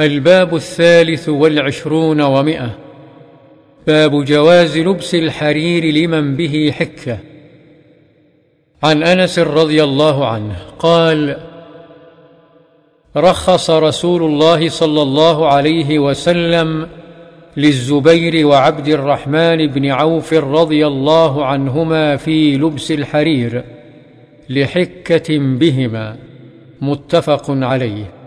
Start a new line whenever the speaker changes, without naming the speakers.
الباب الثالث والعشرون ومئة. باب جواز لبس الحرير لمن به حكة. عن أنس رضي الله عنه قال رخص رسول الله صلى الله عليه وسلم للزبير وعبد الرحمن بن عوف رضي الله عنهما في لبس الحرير لحكة بهما. متفق عليه.